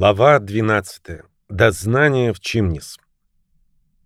Глава 12. Дознание в Чимнис.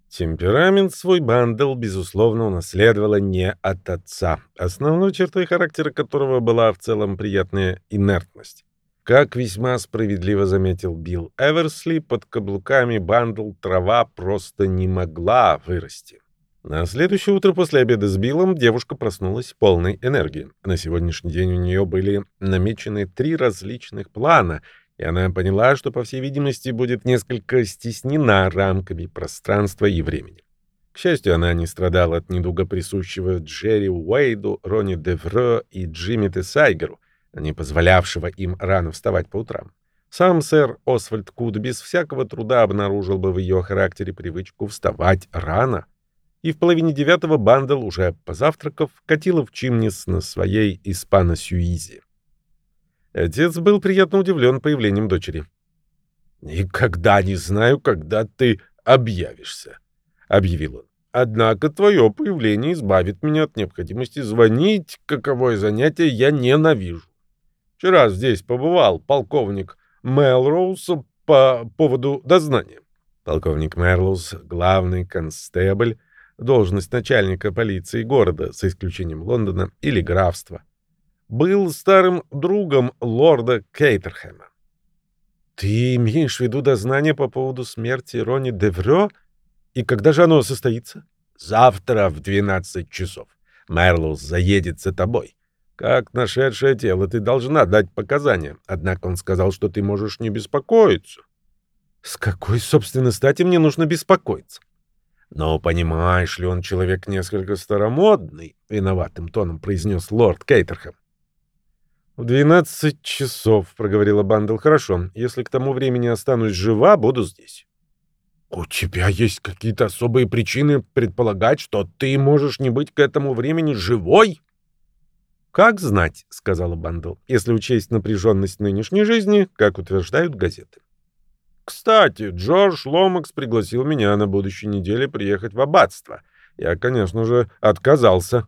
Темперамент свой Бандл, безусловно, унаследовала не от отца, основной чертой характера которого была в целом приятная инертность. Как весьма справедливо заметил Билл Эверсли, под каблуками Бандл трава просто не могла вырасти. На следующее утро после обеда с Биллом девушка проснулась полной энергии. На сегодняшний день у нее были намечены три различных плана — и она поняла, что, по всей видимости, будет несколько стеснена рамками пространства и времени. К счастью, она не страдала от недуга присущего Джерри Уэйду, Ронни Девро и Джимми Тесайгеру, не позволявшего им рано вставать по утрам. Сам сэр Освальд Куд без всякого труда обнаружил бы в ее характере привычку вставать рано. И в половине девятого Бандел, уже позавтракав, катила в Чимнис на своей испано-сюизе. Отец был приятно удивлен появлением дочери. «Никогда не знаю, когда ты объявишься», — объявил он. «Однако твое появление избавит меня от необходимости звонить, каковое занятие я ненавижу. Вчера здесь побывал полковник Мелроуз по поводу дознания». Полковник Мерлоуз, главный констебль, должность начальника полиции города, за исключением Лондона или графства — был старым другом лорда Кейтерхэма. «Ты имеешь в виду дознание по поводу смерти Рони Деврё? И когда же оно состоится?» «Завтра в 12 часов. Мерлоус заедет за тобой. Как нашедшее тело ты должна дать показания. Однако он сказал, что ты можешь не беспокоиться». «С какой, собственно, стати мне нужно беспокоиться?» «Ну, понимаешь ли, он человек несколько старомодный», — виноватым тоном произнес лорд Кейтерхэм. «В двенадцать часов», — проговорила Бандл. «Хорошо. Если к тому времени останусь жива, буду здесь». «У тебя есть какие-то особые причины предполагать, что ты можешь не быть к этому времени живой?» «Как знать», — сказала Бандл, «если учесть напряженность нынешней жизни, как утверждают газеты». «Кстати, Джордж Ломакс пригласил меня на будущей неделе приехать в аббатство. Я, конечно же, отказался».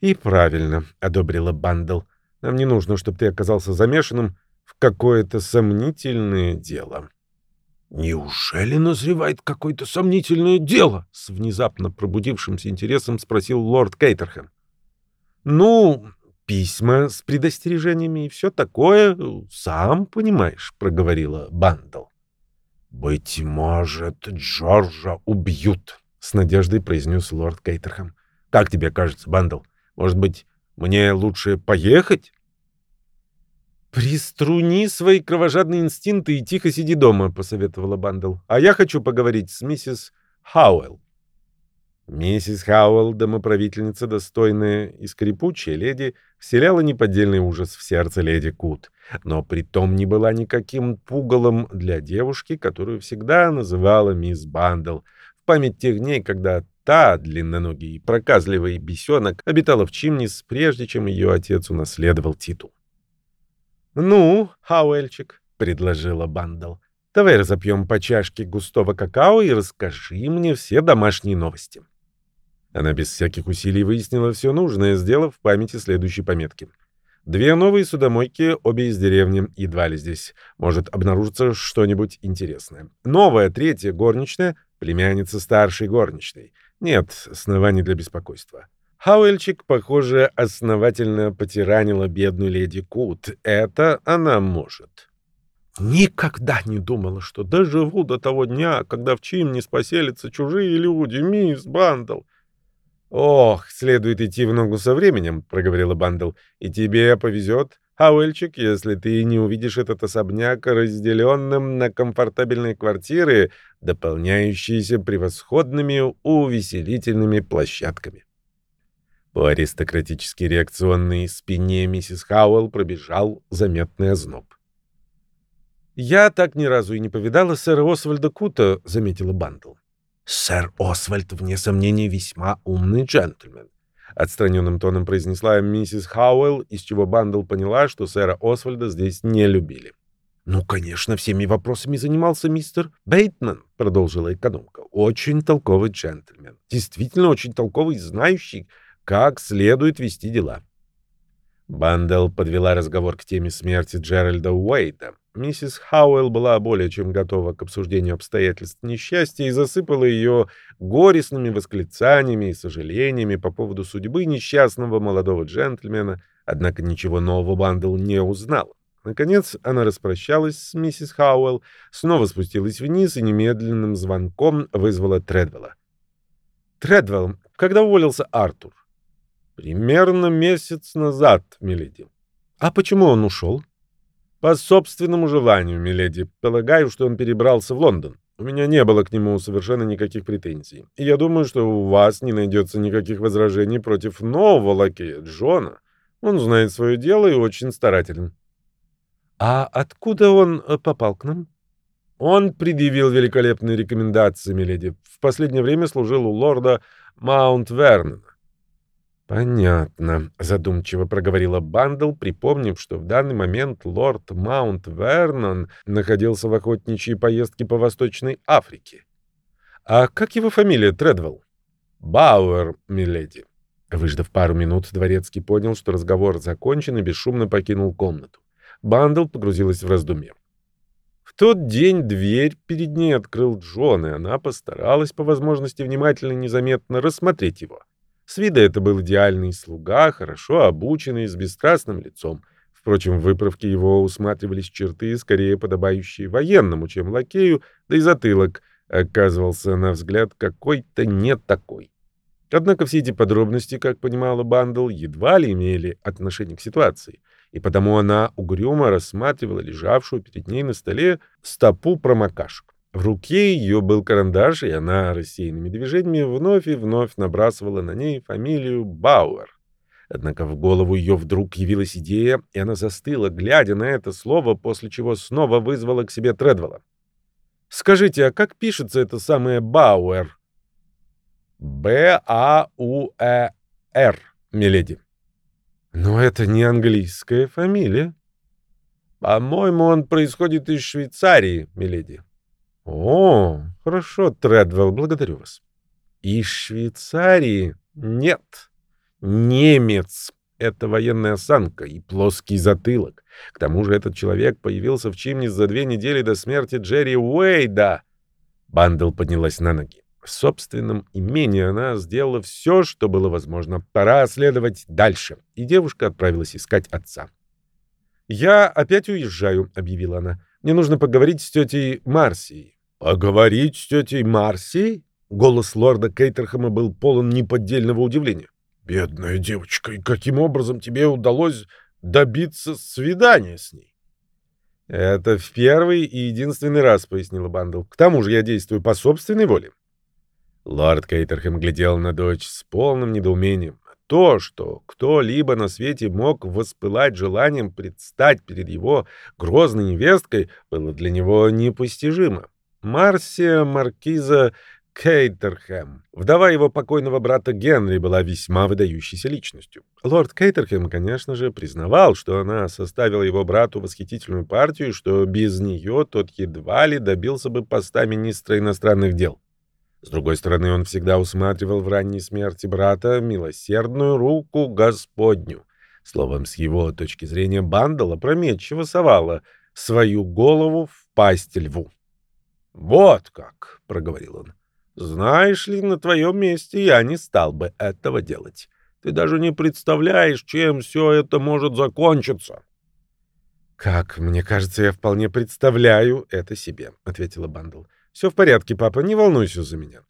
«И правильно», — одобрила Бандл. Нам не нужно, чтобы ты оказался замешанным в какое-то сомнительное дело. «Неужели назревает какое-то сомнительное дело?» — с внезапно пробудившимся интересом спросил лорд Кейтерхэм. «Ну, письма с предостережениями и все такое, сам понимаешь», — проговорила Бандл. «Быть может, Джорджа убьют», — с надеждой произнес лорд Кейтерхэм. «Как тебе кажется, Бандл? Может быть, мне лучше поехать? «Приструни свои кровожадные инстинкты и тихо сиди дома», — посоветовала Бандл. «А я хочу поговорить с миссис Хауэлл». Миссис Хауэлл, домоправительница, достойная и скрипучая леди, вселяла неподдельный ужас в сердце леди Кут, но притом не была никаким пугалом для девушки, которую всегда называла мисс Бандл, в память тех дней, когда Та, длинноногий, проказливый бесенок, обитала в Чимнис, прежде чем ее отец унаследовал титул. «Ну, Хауэльчик», — предложила Бандл, — «давай разопьем по чашке густого какао и расскажи мне все домашние новости». Она без всяких усилий выяснила все нужное, сделав в памяти следующие пометки. Две новые судомойки, обе из деревни. Едва ли здесь может обнаружиться что-нибудь интересное. Новая, третья горничная, племянница старшей горничной. Нет оснований для беспокойства. Хауэльчик, похоже, основательно потиранила бедную леди Кут. Это она может. Никогда не думала, что доживу до того дня, когда в Чимниз поселятся чужие люди, мисс Бандл. Ох, следует идти в ногу со временем, проговорила Бандл, и тебе повезет, Хауэльчик, если ты не увидишь этот особняк разделенным на комфортабельные квартиры, дополняющиеся превосходными увеселительными площадками. По аристократически реакционной спине миссис Хауэлл пробежал заметный озноб. «Я так ни разу и не повидала сэра Освальда Кута», — заметила Бандл. «Сэр Освальд, вне сомнения, весьма умный джентльмен. — отстраненным тоном произнесла миссис Хауэлл, из чего Бандл поняла, что сэра Освальда здесь не любили. «Ну, конечно, всеми вопросами занимался мистер Бейтман», — продолжила экономка. «Очень толковый джентльмен. Действительно очень толковый, знающий, как следует вести дела». Бандл подвела разговор к теме смерти Джеральда Уэйда. Миссис Хауэлл была более чем готова к обсуждению обстоятельств несчастья и засыпала ее горестными восклицаниями и сожалениями по поводу судьбы несчастного молодого джентльмена, однако ничего нового Бандл не узнала. Наконец она распрощалась с миссис Хауэлл, снова спустилась вниз и немедленным звонком вызвала Тредвелла. «Тредвелл, когда уволился Артур?» «Примерно месяц назад, миледи». «А почему он ушел?» «По собственному желанию, миледи. Полагаю, что он перебрался в Лондон. У меня не было к нему совершенно никаких претензий. И я думаю, что у вас не найдется никаких возражений против нового лакея Джона. Он знает свое дело и очень старателен». «А откуда он э, попал к нам?» «Он предъявил великолепные рекомендации, миледи. В последнее время служил у лорда Маунт-Вернона. «Понятно», — задумчиво проговорила Бандл, припомнив, что в данный момент лорд Маунт-Вернон находился в охотничьей поездке по Восточной Африке. «А как его фамилия, Тредвелл?» «Бауэр, миледи». Выждав пару минут, Дворецкий понял, что разговор закончен и бесшумно покинул комнату. Бандл погрузилась в раздумье. В тот день дверь перед ней открыл Джон, и она постаралась по возможности внимательно и незаметно рассмотреть его. С вида это был идеальный слуга, хорошо обученный, с бесстрастным лицом. Впрочем, в выправке его усматривались черты, скорее подобающие военному, чем лакею, да и затылок оказывался, на взгляд, какой-то не такой. Однако все эти подробности, как понимала Бандл, едва ли имели отношение к ситуации, и потому она угрюмо рассматривала лежавшую перед ней на столе стопу промокашек. В руке ее был карандаш, и она рассеянными движениями вновь и вновь набрасывала на ней фамилию Бауэр. Однако в голову ее вдруг явилась идея, и она застыла, глядя на это слово, после чего снова вызвала к себе Тредвелла. «Скажите, а как пишется это самое Бауэр?» «Б-А-У-Э-Р, миледи». «Но это не английская фамилия». «По-моему, он происходит из Швейцарии, миледи». О, хорошо, Тредвелл, благодарю вас. Из Швейцарии? Нет. Немец. Это военная осанка и плоский затылок. К тому же этот человек появился в Чимнис за две недели до смерти Джерри Уэйда. Бандл поднялась на ноги. В собственном имении она сделала все, что было возможно. Пора следовать дальше. И девушка отправилась искать отца. «Я опять уезжаю», — объявила она. «Мне нужно поговорить с тетей Марсией. «Поговорить с тетей Марсией?» Голос лорда Кейтерхэма был полон неподдельного удивления. «Бедная девочка, и каким образом тебе удалось добиться свидания с ней?» «Это в первый и единственный раз», — пояснила Бандл. «К тому же я действую по собственной воле». Лорд Кейтерхэм глядел на дочь с полным недоумением. То, что кто-либо на свете мог воспылать желанием предстать перед его грозной невесткой, было для него непостижимо. Марсия Маркиза Кейтерхэм. Вдова его покойного брата Генри была весьма выдающейся личностью. Лорд Кейтерхэм, конечно же, признавал, что она составила его брату восхитительную партию, что без нее тот едва ли добился бы поста министра иностранных дел. С другой стороны, он всегда усматривал в ранней смерти брата милосердную руку Господню. Словом, с его точки зрения, Бандала опрометчиво совала свою голову в пасть льву. «Вот как», — проговорил он. «Знаешь ли, на твоем месте я не стал бы этого делать. Ты даже не представляешь, чем все это может закончиться». «Как, мне кажется, я вполне представляю это себе», — ответила Бандл. «Все в порядке, папа, не волнуйся за меня».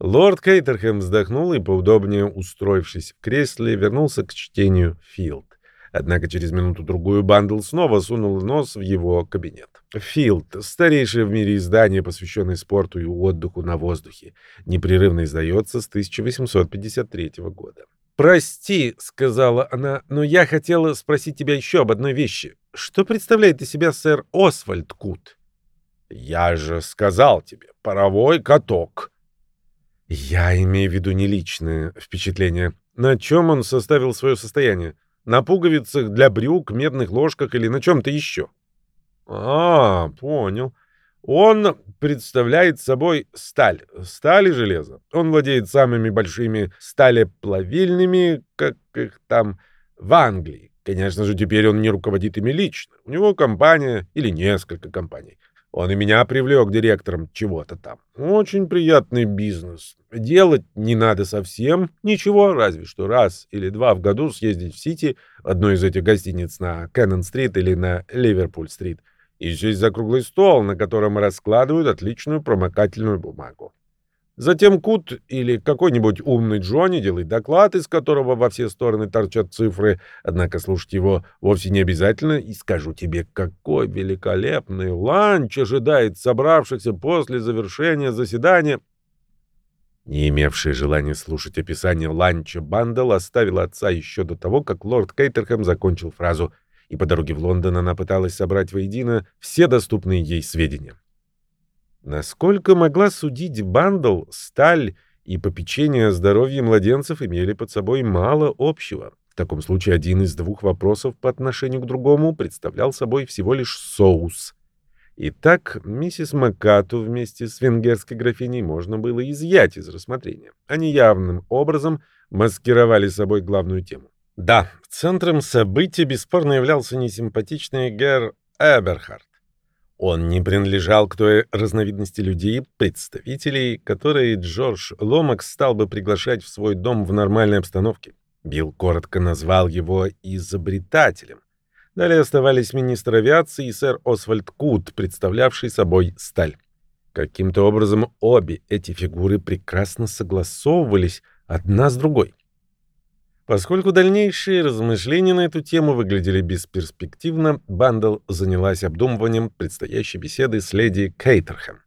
Лорд Кейтерхэм вздохнул и, поудобнее устроившись в кресле, вернулся к чтению «Филд». Однако через минуту-другую Бандл снова сунула нос в его кабинет. «Филд» — старейшее в мире издание, посвященное спорту и отдыху на воздухе. Непрерывно издается с 1853 года. «Прости», — сказала она, — «но я хотела спросить тебя еще об одной вещи. Что представляет из себя сэр Освальд Кут?» «Я же сказал тебе, паровой каток». «Я имею в виду не личное впечатление. На чем он составил свое состояние? На пуговицах для брюк, медных ложках или на чем-то еще. А, понял. Он представляет собой сталь, сталь и железо. Он владеет самыми большими сталеплавильными, как их там, в Англии. Конечно же, теперь он не руководит ими лично. У него компания или несколько компаний. Он и меня привлек директором чего-то там. Очень приятный бизнес. Делать не надо совсем ничего, разве что раз или два в году съездить в Сити, одной из этих гостиниц на Кэннон-стрит или на Ливерпуль-стрит, и сесть за круглый стол, на котором раскладывают отличную промокательную бумагу. Затем Кут или какой-нибудь умный Джонни делает доклад, из которого во все стороны торчат цифры, однако слушать его вовсе не обязательно, и скажу тебе, какой великолепный ланч ожидает собравшихся после завершения заседания. Не имевший желания слушать описание ланча, Бандел оставил отца еще до того, как лорд Кейтерхэм закончил фразу, и по дороге в Лондон она пыталась собрать воедино все доступные ей сведения. Насколько могла судить Бандл, сталь и попечение о здоровье младенцев имели под собой мало общего. В таком случае один из двух вопросов по отношению к другому представлял собой всего лишь соус. Итак, миссис Макату вместе с венгерской графиней можно было изъять из рассмотрения. Они явным образом маскировали собой главную тему. Да, центром событий бесспорно являлся несимпатичный Гер Эберхард. Он не принадлежал к той разновидности людей, представителей, которые Джордж Ломакс стал бы приглашать в свой дом в нормальной обстановке. Билл коротко назвал его изобретателем. Далее оставались министр авиации и сэр Освальд Кут, представлявший собой сталь. Каким-то образом обе эти фигуры прекрасно согласовывались одна с другой. Поскольку дальнейшие размышления на эту тему выглядели бесперспективно, Бандл занялась обдумыванием предстоящей беседы с леди Кейтерхэм.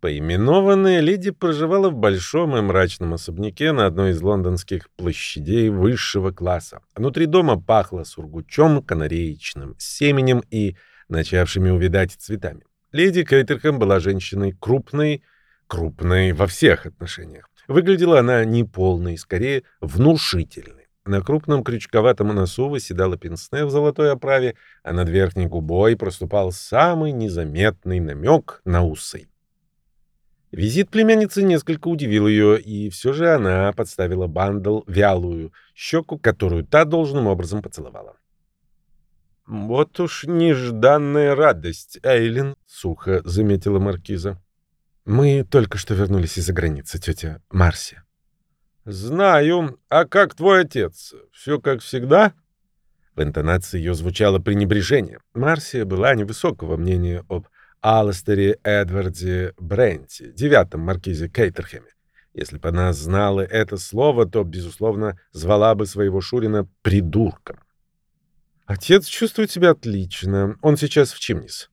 Поименованная леди проживала в большом и мрачном особняке на одной из лондонских площадей высшего класса. Внутри дома пахло сургучом, канареечным семенем и начавшими увядать цветами. Леди Кейтерхэм была женщиной крупной, крупной во всех отношениях. Выглядела она не полной, скорее внушительной. На крупном крючковатом носу выседала пенсне в золотой оправе, а над верхней губой проступал самый незаметный намек на усы. Визит племянницы несколько удивил ее, и все же она подставила Бандл вялую щеку, которую та должным образом поцеловала. «Вот уж нежданная радость, Эйлин», — сухо заметила маркиза. Мы только что вернулись из-за границы, тетя Марси. Знаю. А как твой отец? Все как всегда? В интонации ее звучало пренебрежение. Марсия была невысокого мнения об Алластере Эдварде Бренти, девятом маркизе Кейтерхеме. Если бы она знала это слово, то, безусловно, звала бы своего Шурина придурком. Отец чувствует себя отлично. Он сейчас в Чимнис.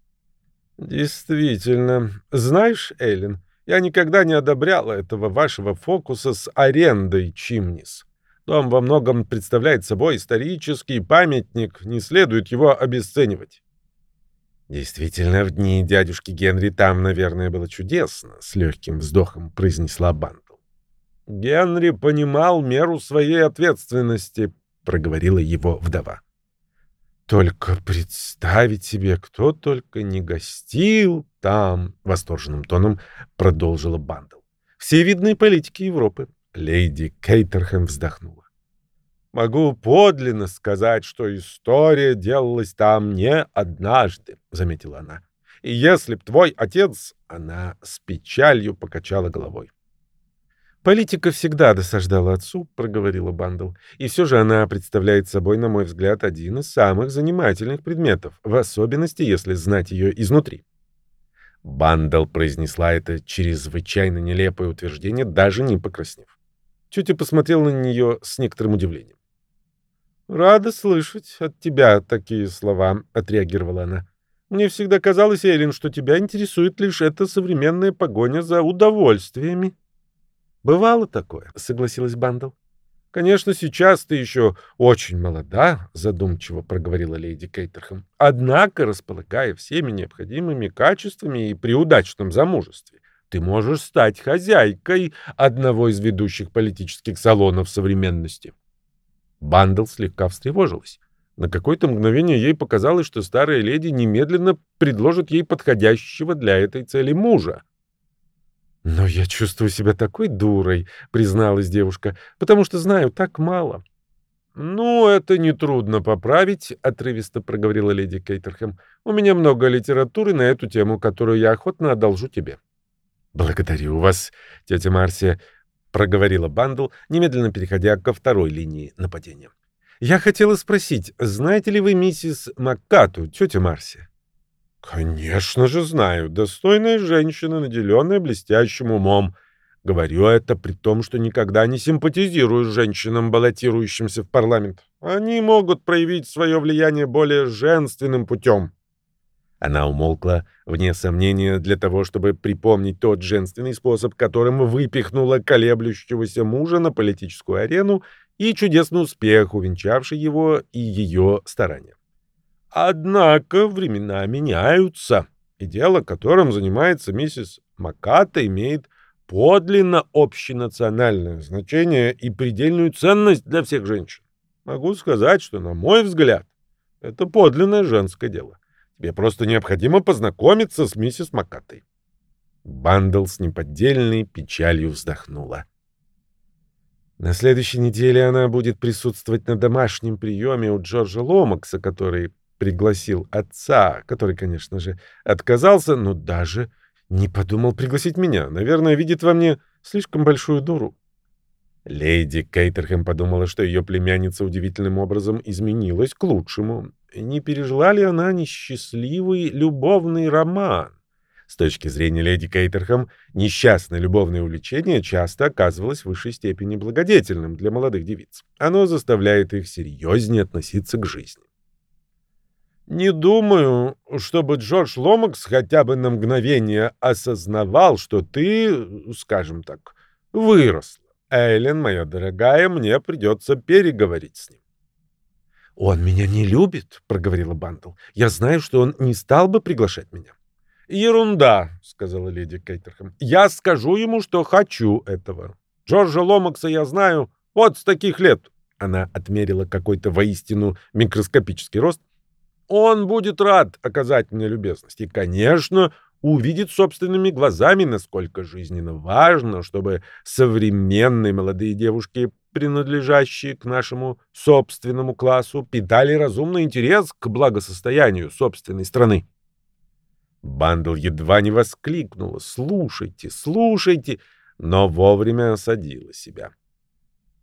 Действительно. Знаешь, Эллен, я никогда не одобряла этого вашего фокуса с арендой Чимнис. Дом во многом представляет собой исторический памятник, не следует его обесценивать. Действительно, в дни дядюшки Генри там, наверное, было чудесно, с легким вздохом произнесла Бандл. Генри понимал меру своей ответственности, проговорила его вдова. Только представить себе, кто только не гостил там, восторженным тоном продолжила Бандл. Все видные политики Европы. Леди Кейтерхэм вздохнула. Могу подлинно сказать, что история делалась там не однажды, заметила она. И если б твой отец, она с печалью покачала головой. «Политика всегда досаждала отцу», — проговорила Бандл. «И все же она представляет собой, на мой взгляд, один из самых занимательных предметов, в особенности, если знать ее изнутри». Бандл произнесла это чрезвычайно нелепое утверждение, даже не покраснев. Тетя посмотрела на нее с некоторым удивлением. «Рада слышать от тебя такие слова», — отреагировала она. «Мне всегда казалось, Эйлин, что тебя интересует лишь эта современная погоня за удовольствиями». «Бывало такое», — согласилась Бандл. «Конечно, сейчас ты еще очень молода», — задумчиво проговорила леди Кейтерхэм. «Однако, располагая всеми необходимыми качествами и при удачном замужестве, ты можешь стать хозяйкой одного из ведущих политических салонов современности». Бандл слегка встревожилась. На какое-то мгновение ей показалось, что старая леди немедленно предложит ей подходящего для этой цели мужа. «Но я чувствую себя такой дурой», — призналась девушка, — «потому что знаю так мало». «Ну, это нетрудно поправить», — отрывисто проговорила леди Кейтерхэм. «У меня много литературы на эту тему, которую я охотно одолжу тебе». «Благодарю вас, тетя Марсия», — проговорила Бандл, немедленно переходя ко второй линии нападения. «Я хотела спросить, знаете ли вы миссис Маккату, тетя Марсия?» «Конечно же знаю. Достойная женщина, наделенная блестящим умом. Говорю это при том, что никогда не симпатизирую женщинам, баллотирующимся в парламент. Они могут проявить свое влияние более женственным путем. Она умолкла, вне сомнения, для того, чтобы припомнить тот женственный способ, которым выпихнула колеблющегося мужа на политическую арену и чудесный успех, увенчавший его и ее старания. Однако времена меняются, и дело, которым занимается миссис Маката, имеет подлинно общенациональное значение и предельную ценность для всех женщин. Могу сказать, что, на мой взгляд, это подлинное женское дело. Тебе просто необходимо познакомиться с миссис Макатой. Бандл с неподдельной печалью вздохнула. На следующей неделе она будет присутствовать на домашнем приеме у Джорджа Ломакса, который пригласил отца, который, конечно же, отказался, но даже не подумал пригласить меня. Наверное, видит во мне слишком большую дуру. Леди Кейтерхэм подумала, что ее племянница удивительным образом изменилась к лучшему. Не пережила ли она несчастливый любовный роман? С точки зрения леди Кейтерхэм, несчастное любовное увлечение часто оказывалось в высшей степени благодетельным для молодых девиц. Оно заставляет их серьезнее относиться к жизни. Не думаю, чтобы Джордж Ломакс хотя бы на мгновение осознавал, что ты, скажем так, выросла. Эйлен, моя дорогая, мне придется переговорить с ним. «Он меня не любит», — проговорила Бандл. «Я знаю, что он не стал бы приглашать меня». «Ерунда», — сказала леди Кейтерхэм. «Я скажу ему, что хочу этого. Джорджа Ломакса я знаю вот с таких лет». Она отмерила какой-то воистину микроскопический рост — он будет рад оказать мне любезность и, конечно, увидит собственными глазами, насколько жизненно важно, чтобы современные молодые девушки, принадлежащие к нашему собственному классу, питали разумный интерес к благосостоянию собственной страны. Бандл едва не воскликнула «Слушайте, слушайте!», но вовремя осадила себя.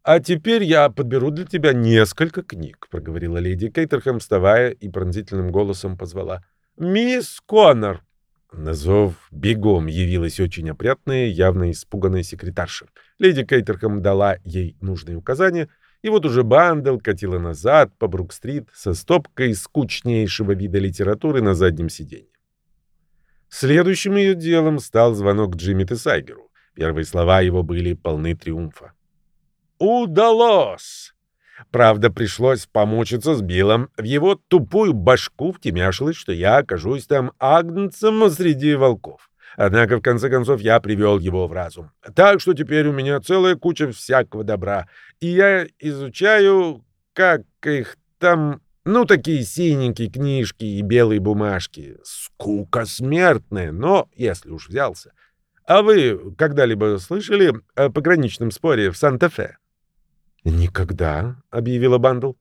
«А теперь я подберу для тебя несколько книг», — проговорила леди Кейтерхэм, вставая и пронзительным голосом позвала. «Мисс Коннор!» На зов бегом явилась очень опрятная, явно испуганная секретарша. Леди Кейтерхэм дала ей нужные указания, и вот уже Бандел катила назад по Брук-стрит со стопкой скучнейшего вида литературы на заднем сиденье. Следующим ее делом стал звонок Джимми Тесайгеру. Первые слова его были полны триумфа. Удалось! Правда, пришлось помучиться с Биллом. В его тупую башку втемяшилось, что я окажусь там агнцем среди волков. Однако, в конце концов, я привел его в разум. Так что теперь у меня целая куча всякого добра. И я изучаю, как их там... Ну, такие синенькие книжки и белые бумажки. Скука смертная, но если уж взялся. А вы когда-либо слышали о пограничном споре в Санта-Фе? «Никогда», — объявила Бандл.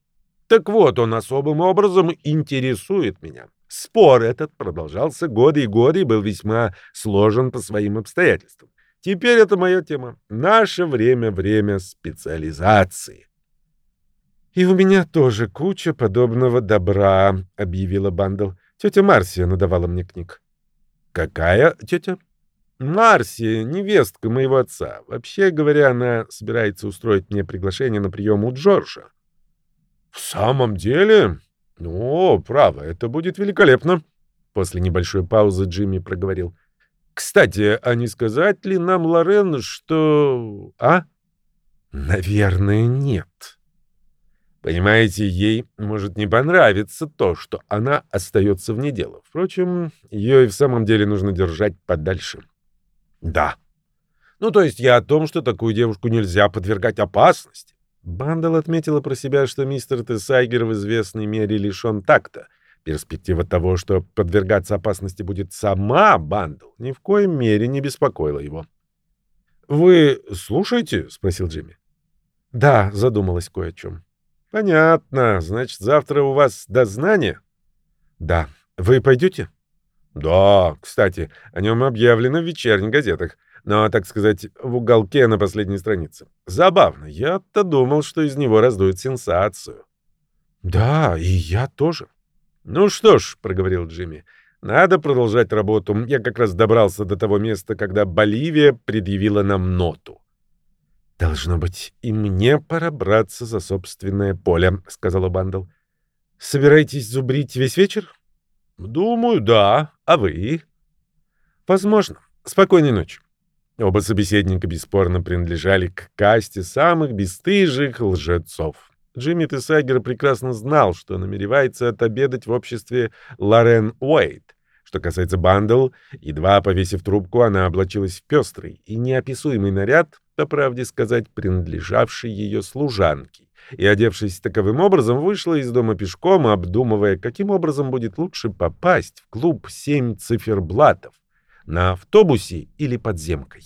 «Так вот, он особым образом интересует меня. Спор этот продолжался годы и годы и был весьма сложен по своим обстоятельствам. Теперь это моя тема. Наше время — время специализации». «И у меня тоже куча подобного добра», — объявила Бандл. «Тетя Марсия надавала мне книг». «Какая тетя?» Марси, невестка моего отца. Вообще говоря, она собирается устроить мне приглашение на прием у Джорджа. В самом деле? О, право, это будет великолепно. После небольшой паузы Джимми проговорил. Кстати, а не сказать ли нам, Лорен, что... А? Наверное, нет. Понимаете, ей может не понравиться то, что она остается вне дела. Впрочем, ее и в самом деле нужно держать подальше. Да. Ну, то есть я о том, что такую девушку нельзя подвергать опасности. Бандал отметила про себя, что мистер Тесайгер в известной мере лишен такта. Перспектива того, что подвергаться опасности будет сама Бандал, ни в коем мере не беспокоила его. «Вы слушаете?» — спросил Джимми. «Да», — задумалась кое о чем. Понятно. Значит, завтра у вас дознание? Да. Вы пойдете? Да, кстати, о нем объявлено в вечерних газетах. Но, так сказать, в уголке на последней странице. Забавно. Я-то думал, что из него раздуют сенсацию. Да, и я тоже. Ну что ж, проговорил Джимми. Надо продолжать работу. Я как раз добрался до того места, когда Боливия предъявила нам ноту. Должно быть, и мне пора браться за собственное поле, сказала Бандл. Собираетесь зубрить весь вечер? Думаю, да. А вы? Возможно. Спокойной ночи. Оба собеседника бесспорно принадлежали к касте самых бесстыжих лжецов. Джимми Тесагер прекрасно знал, что намеревается отобедать в обществе Лорен Уэйт. Что касается Бандл, едва повесив трубку, она облачилась в пестрый и неописуемый наряд, по правде сказать, принадлежавший ее служанке, и, одевшись таковым образом, вышла из дома пешком, обдумывая, каким образом будет лучше попасть в клуб «Семь циферблатов» на автобусе или подземкой.